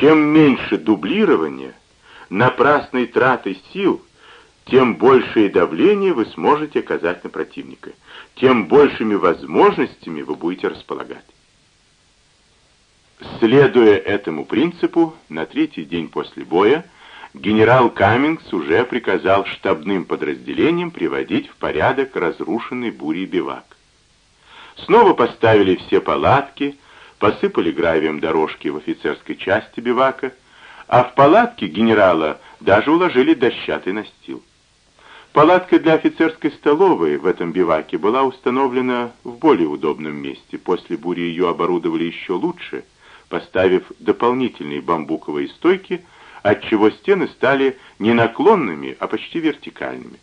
Чем меньше дублирования, напрасной траты сил, тем большее давление вы сможете оказать на противника, тем большими возможностями вы будете располагать. Следуя этому принципу, на третий день после боя генерал Каммингс уже приказал штабным подразделениям приводить в порядок разрушенный бурей бивак. Снова поставили все палатки, посыпали гравием дорожки в офицерской части бивака, а в палатке генерала даже уложили дощатый настил. Палатка для офицерской столовой в этом биваке была установлена в более удобном месте. После бури ее оборудовали еще лучше, поставив дополнительные бамбуковые стойки, отчего стены стали не наклонными, а почти вертикальными.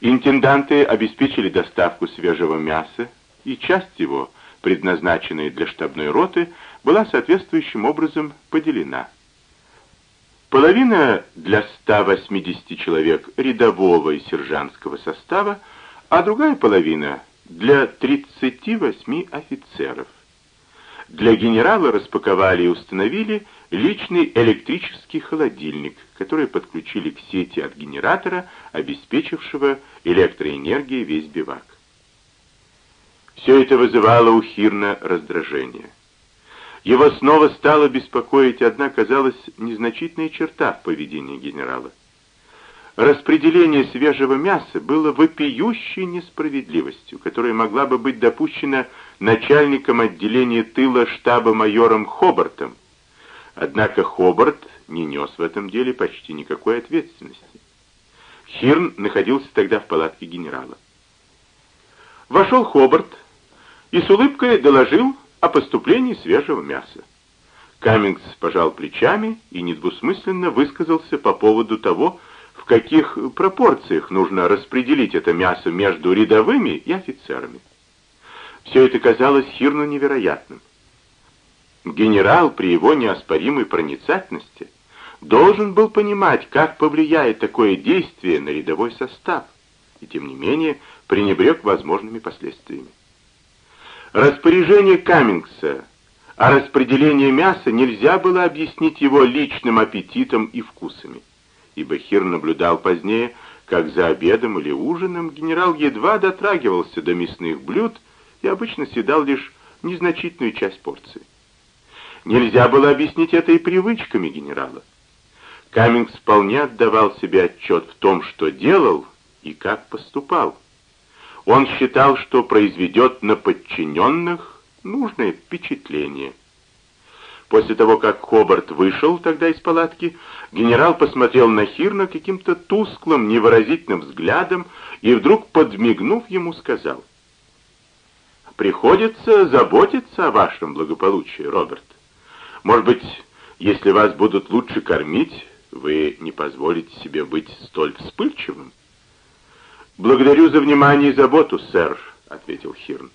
Интенданты обеспечили доставку свежего мяса, и часть его, предназначенная для штабной роты, была соответствующим образом поделена. Половина для 180 человек рядового и сержантского состава, а другая половина для 38 офицеров. Для генерала распаковали и установили личный электрический холодильник, который подключили к сети от генератора, обеспечившего электроэнергией весь бивак. Все это вызывало у Хирна раздражение. Его снова стало беспокоить одна, казалось, незначительная черта в поведении генерала. Распределение свежего мяса было вопиющей несправедливостью, которая могла бы быть допущена начальником отделения тыла штаба майором Хобартом. Однако Хобарт не нес в этом деле почти никакой ответственности. Хирн находился тогда в палатке генерала. Вошел Хобарт и с улыбкой доложил о поступлении свежего мяса. Каммингс пожал плечами и недвусмысленно высказался по поводу того, в каких пропорциях нужно распределить это мясо между рядовыми и офицерами. Все это казалось Хирну невероятным. Генерал при его неоспоримой проницательности должен был понимать, как повлияет такое действие на рядовой состав, и тем не менее пренебрег возможными последствиями. Распоряжение Каммингса о распределении мяса нельзя было объяснить его личным аппетитом и вкусами, ибо Хир наблюдал позднее, как за обедом или ужином генерал едва дотрагивался до мясных блюд и обычно съедал лишь незначительную часть порции. Нельзя было объяснить это и привычками генерала. Каммингс вполне отдавал себе отчет в том, что делал и как поступал. Он считал, что произведет на подчиненных нужное впечатление. После того, как Хобарт вышел тогда из палатки, генерал посмотрел на Хирна каким-то тусклым, невыразительным взглядом и вдруг, подмигнув ему, сказал, «Приходится заботиться о вашем благополучии, Роберт. Может быть, если вас будут лучше кормить, вы не позволите себе быть столь вспыльчивым?» «Благодарю за внимание и заботу, сэр», — ответил Хирн.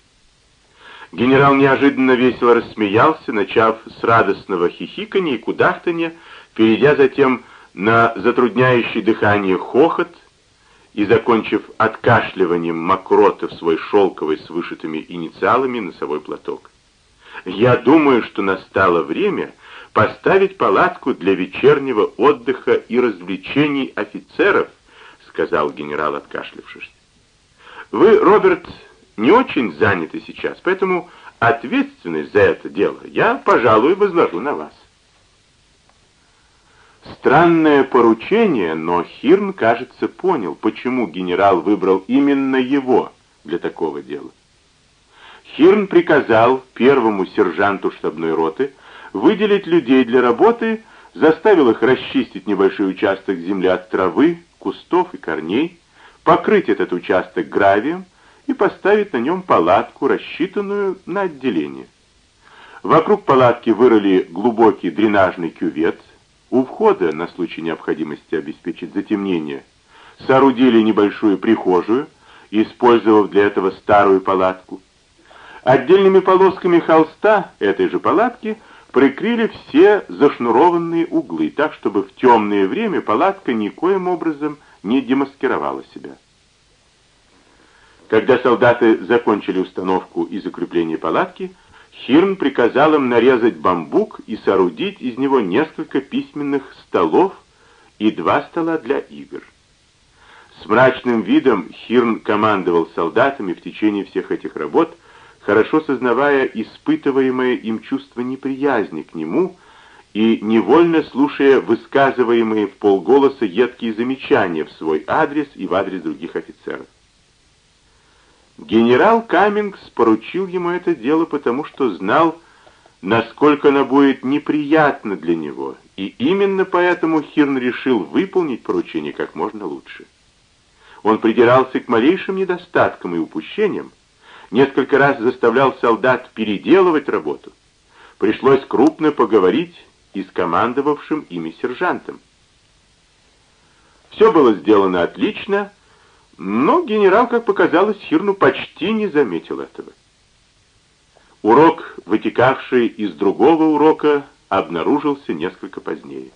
Генерал неожиданно весело рассмеялся, начав с радостного хихикания и кудахтания, перейдя затем на затрудняющий дыхание хохот и закончив откашливанием мокроты в свой шелковый с вышитыми инициалами носовой платок. «Я думаю, что настало время поставить палатку для вечернего отдыха и развлечений офицеров», сказал генерал, откашлившись. «Вы, Роберт, не очень заняты сейчас, поэтому ответственность за это дело я, пожалуй, возложу на вас». Странное поручение, но Хирн, кажется, понял, почему генерал выбрал именно его для такого дела. Хирн приказал первому сержанту штабной роты выделить людей для работы, заставил их расчистить небольшой участок земли от травы, кустов и корней, покрыть этот участок гравием и поставить на нем палатку, рассчитанную на отделение. Вокруг палатки вырыли глубокий дренажный кювет. У входа, на случай необходимости обеспечить затемнение, соорудили небольшую прихожую, использовав для этого старую палатку. Отдельными полосками холста этой же палатки – прикрыли все зашнурованные углы, так, чтобы в темное время палатка никоим образом не демаскировала себя. Когда солдаты закончили установку и закрепление палатки, Хирн приказал им нарезать бамбук и соорудить из него несколько письменных столов и два стола для игр. С мрачным видом Хирн командовал солдатами в течение всех этих работ, хорошо сознавая испытываемое им чувство неприязни к нему и невольно слушая высказываемые в полголоса едкие замечания в свой адрес и в адрес других офицеров. Генерал Каммингс поручил ему это дело, потому что знал, насколько оно будет неприятно для него, и именно поэтому Хирн решил выполнить поручение как можно лучше. Он придирался к малейшим недостаткам и упущениям, несколько раз заставлял солдат переделывать работу. Пришлось крупно поговорить и с командовавшим ими сержантом. Все было сделано отлично, но генерал, как показалось, Хирну почти не заметил этого. Урок, вытекавший из другого урока, обнаружился несколько позднее.